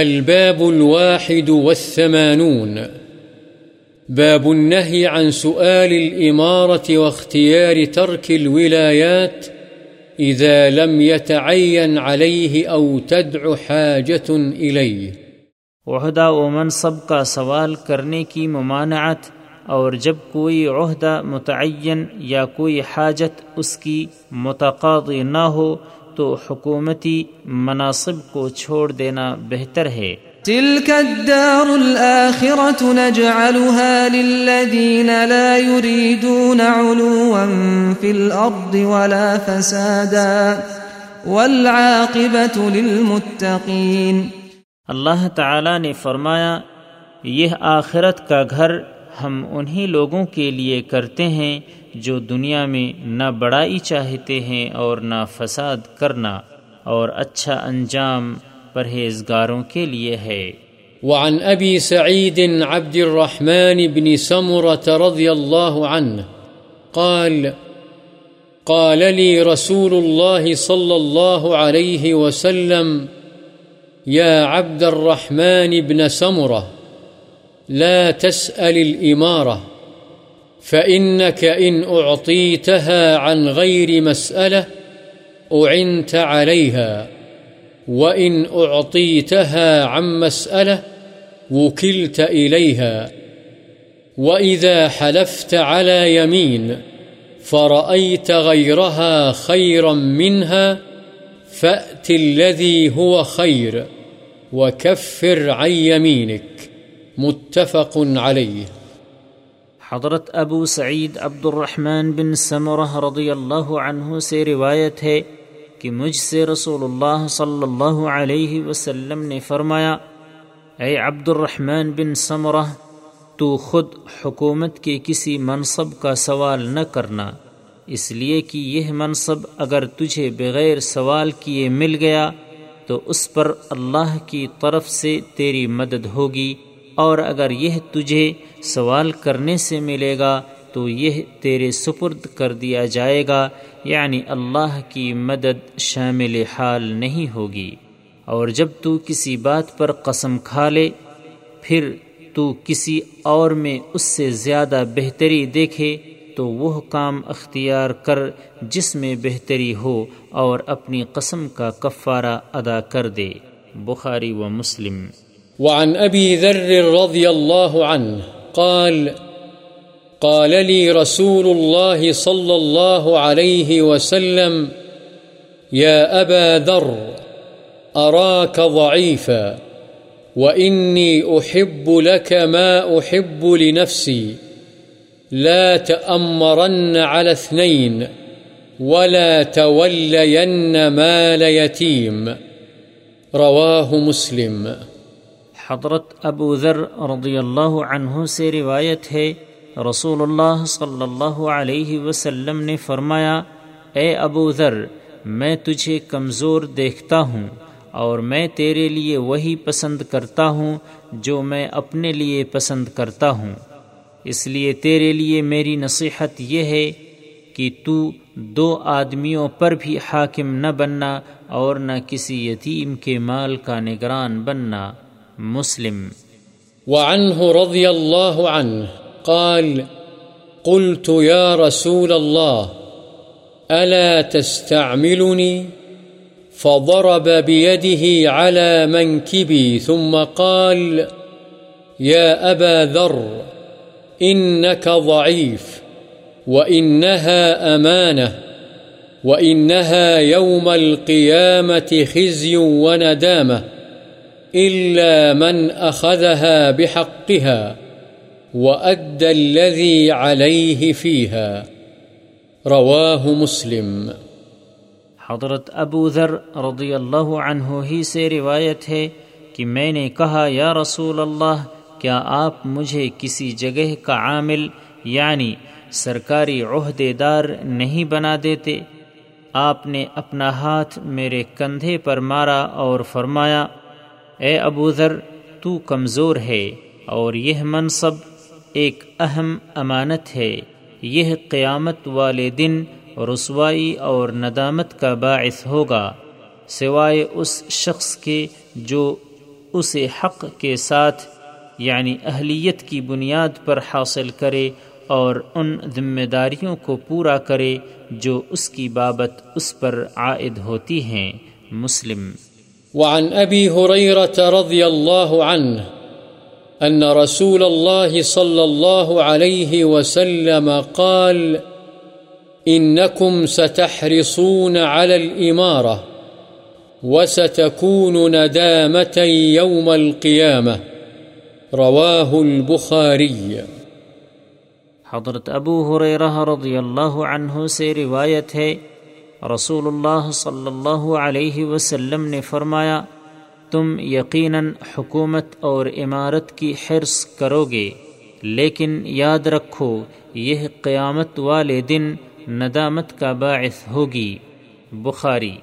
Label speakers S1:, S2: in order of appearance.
S1: الباب الواحد والثمانون. باب النهي عن سؤال الإمارة واختيار ترك الولايات إذا لم يتعين عليه أو تدع حاجة إليه.
S2: عہدہ و منصب کا سوال کرنے کی ممانعت اور جب کوئی عہدہ متعین یا کوئی حاجت اس کی متقاضی نہ ہو تو حکومتی مناصب کو چھوڑ دینا بہتر ہے۔
S3: تلك الدار الآخرة نجعلها للذين لا يريدون علوا في الأرض ولا فسادا والعاقبة للمتقين
S2: اللہ تعالی نے فرمایا یہ آخرت کا گھر ہم انہی لوگوں کے لیے کرتے ہیں جو دنیا میں نہ بڑائی چاہتے ہیں اور نہ فساد کرنا اور اچھا انجام پرہیزگاروں کے لیے ہے۔
S1: وعن أبي سعيد عبد الرحمن بن سمرة رضي الله عنه قال قال لي رسول الله صلى الله عليه وسلم يا عبد الرحمن بن سمرة لا تسأل الإمارة، فإنك إن أعطيتها عن غير مسألة أعنت عليها، وإن أعطيتها عن مسألة وكلت إليها. وإذا حلفت على يمين فرأيت غيرها خيرا منها، فأت الذي هو خير وكفر عن يمينك. متفق عليه
S2: حضرت ابو سعید عبد الرحمن بن سمرہ رضی اللہ عنہ سے روایت ہے کہ مجھ سے رسول اللہ صلی اللہ علیہ وسلم نے فرمایا، اے عبد الرحمن بن سمرہ، تو خود حکومت کے کسی منصب کا سوال نہ کرنا، اس لیے کہ یہ منصب اگر تجھے بغیر سوال کیے مل گیا، تو اس پر اللہ کی طرف سے تیری مدد ہوگی۔ اور اگر یہ تجھے سوال کرنے سے ملے گا تو یہ تیرے سپرد کر دیا جائے گا یعنی اللہ کی مدد شامل حال نہیں ہوگی۔ اور جب تو کسی بات پر قسم کھا لے، پھر تو کسی اور میں اس سے زیادہ بہتری دیکھے تو وہ کام اختیار کر جس میں بہتری ہو اور اپنی قسم کا کفارہ ادا کر دے۔ بخاری و مسلم۔
S1: وعن أبي ذر رضي الله عنه قال قال لي رسول الله صلى الله عليه وسلم، يا أبا ذر، أراك ضعيفا، وإني أحب لك ما أحب لنفسي، لا تأمرن على اثنين، ولا تولين مال يتيم، رواه مسلم.
S2: حضرت ابو ذر رضی اللہ عنہ سے روایت ہے رسول اللہ صلی اللہ علیہ وسلم نے فرمایا، اے ابو ذر، میں تجھے کمزور دیکھتا ہوں اور میں تیرے لیے وہی پسند کرتا ہوں جو میں اپنے لیے پسند کرتا ہوں۔ اس لیے تیرے لیے میری نصیحت یہ ہے کہ تو دو آدمیوں پر بھی حاکم نہ بننا اور نہ کسی یتیم کے مال کا نگران بننا۔ مسلم۔
S1: وعنه رضي الله عنه قال، قلت يا رسول الله ألا تستعملني فضرب بيده على منكبي ثم قال يا أبا ذر إنك ضعيف وإنها أمانة وإنها يوم القيامة خزي وندامة إلا من أخذها بحقها وأدى الذي عليه فيها. رواه مسلم.
S2: حضرت ابو ذر رضی اللہ عنہ ہی سے روایت ہے کہ میں نے کہا، یا رسول اللہ، کیا آپ مجھے کسی جگہ کا عامل یعنی سرکاری عہدے دار نہیں بنا دیتے؟ آپ نے اپنا ہاتھ میرے کندھے پر مارا اور فرمایا اے ابو ذر، تو کمزور ہے اور یہ منصب ایک اہم امانت ہے۔ یہ قیامت والے دن رسوائی اور ندامت کا باعث ہوگا، سوائے اس شخص کے جو اسے حق کے ساتھ یعنی اہلیت کی بنیاد پر حاصل کرے اور ان ذمہ داریوں کو پورا کرے جو اس کی بابت اس پر عائد ہوتی ہیں۔ مسلم
S1: وعن أبي هريرة رضي الله عنه أن رسول الله صلى الله عليه وسلم قال، إنكم ستحرصون على الإمارة وستكون ندامة يوم القيامة. رواه البخاري.
S2: حضرت ابو حریرہ رضی اللہ عنہ سے روایت ہے رسول اللہ صلی اللہ علیہ وسلم نے فرمایا تم یقیناً حکومت اور عمارت کی حرص کرو گے لیکن یاد رکھو یہ قیامت والے دن ندامت کا باعث ہوگی بخاری